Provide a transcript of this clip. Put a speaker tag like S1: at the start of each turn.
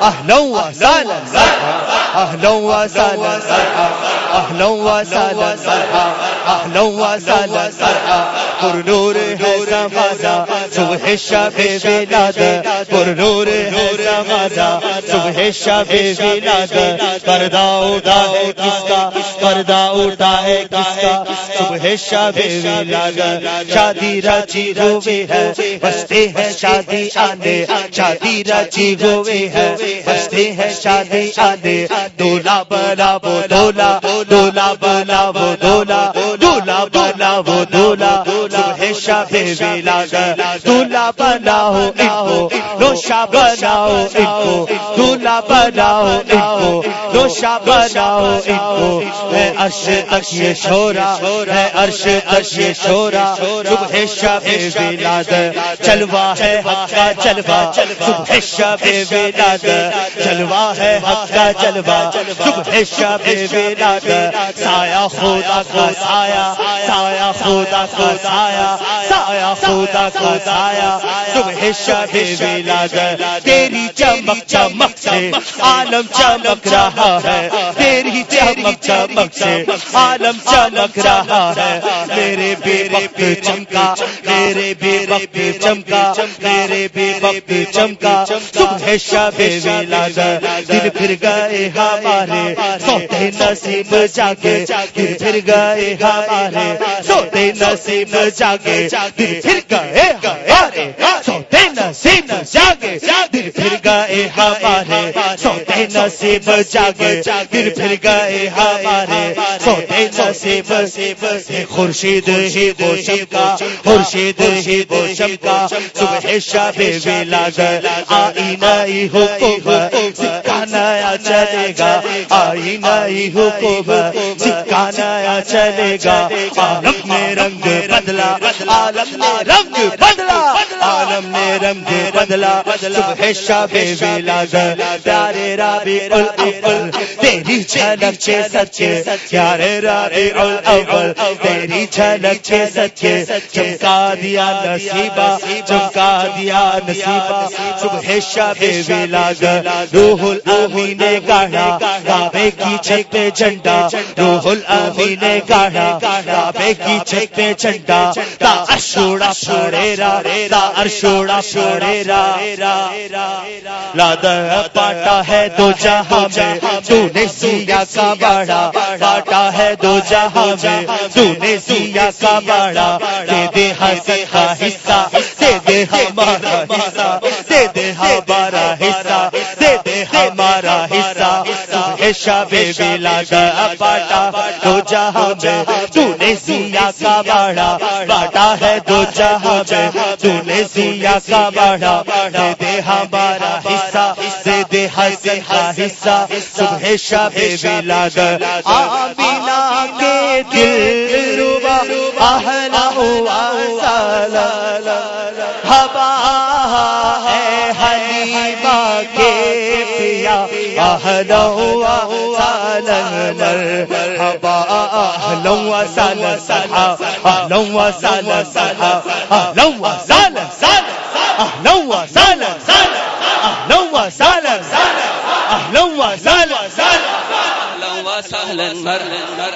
S1: اهلا وسهلا. اهلا وسهلا. اهلا وسهلا. اهلا وسهلا. پر نور ہے سمازا صبح شب ولاد پر نور ہے سمازا صبح شب ولاد پردہ اٹھا ہے کس کا؟ پردہ اٹھا ہے کس کا؟ صبح شب ولاد شادی رچی ہوئی ہے بستے ہیں شادی آنے، شادی رچی ہوئی ہے بستے ہیں شادی آنے، دولا بنا وہ دولا دولا بنا وہ دولا دولا بنا وہ دولا صبح ویلا ولاد دولا بنا ہو کو نوشا بناؤ ان کو دولا بناؤ ان کو نوشا بناؤ ان کو۔ ہے عرش تک یہ شورا ہے عرش تک یہ شورا۔ صبح شب ولاد چلوا ہے حق کا چلوا۔ صبح شب ولاد چلوا ہے حق کا چلوا۔ صبح شب ولاد سایہ خدا کا سایہ سایہ خدا کا سایہ سایہ خدا کا سایہ۔ صبح ہے شب ولاد تیری چمک چمک سے عالم چمک رہا ہے۔ تیری چمک چمک سے عالم چمک رہا ہے۔ میرے بے وقت چمکا، میرے بے وقت چمکا، میرے بے وقت چمکا۔ تم صبح شب ولاد دل پھر گئے ہمارے۔ سوتے نصیب جاگے۔ دل پھر گئے ہمارے۔ سوتے نصیب جاگے۔ دل پھر گئے ہمارے۔ سوتے نصیب جاگے دل پھر گئے ہمارے سوتے نصیب جاگے دل پھر گئے ہمارے سوتے نصیب خورشید ہی وہ چمکا خورشید ہی وہ چمکا صبح شب ولاد آئی نئی حکم سکا نیا چلے گا آئی نئی حکم سکا نیا چلے گا، عالم نے رنگ بدلا، عالم نے رنگ بدلا، عالم نے رنگ دے بدلا صبح شب ویلا ولاد پیارے رابی الاول تیری جھلک سے سچے، پیارے رابی الاول تیری جھلک سے سچے، چمکا دیا نصیبہ، چمکا دیا نصیبہ، صبح شب ویلا ولاد روح الامین نے گاڑا کعبے کی چھت پہ جھنڈا، روح الامین نے گاڑا کعبے کی چھت پہ جھنڈا، تا ارشوڑا اشوڑا شوڑیرا تا ارشوڑا شوڑیرا پاٹا ہے دو جہاں میں تو نے سیا کا باڑا پاٹا ہے دو جہاں میں تو نے سیا کا باڑا دے دے ہنسی کا حصہ دے دے ہمارا حصہ دے دے ہمارا حصہ دے دے ہمارا حصہ شب ولاد پاٹا دو جہاں میں تو نے سیا کا باڑا پاٹا ہے دو جہاں میں تو نے سیا کا باڑا دے دے ہمارا حصہ دے دے کا حصہ صبح شب ولاد آمینہ کے دل ربا اہلا ہوا حلیمہ کے پیا سالا ہوا اہلا ہوا سالا سالا اہلا ہوا سالا سالا اہلا ہوا سالا سالا اہلا ہوا سالا